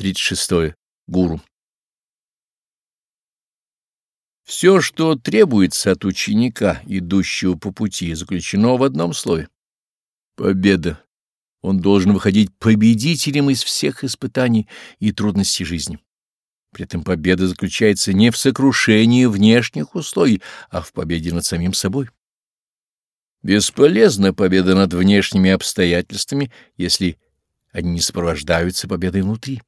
36. Гуру. Все, что требуется от ученика, идущего по пути, заключено в одном слове — победа. Он должен выходить победителем из всех испытаний и трудностей жизни. При этом победа заключается не в сокрушении внешних условий, а в победе над самим собой. Бесполезна победа над внешними обстоятельствами, если они не сопровождаются победой внутри.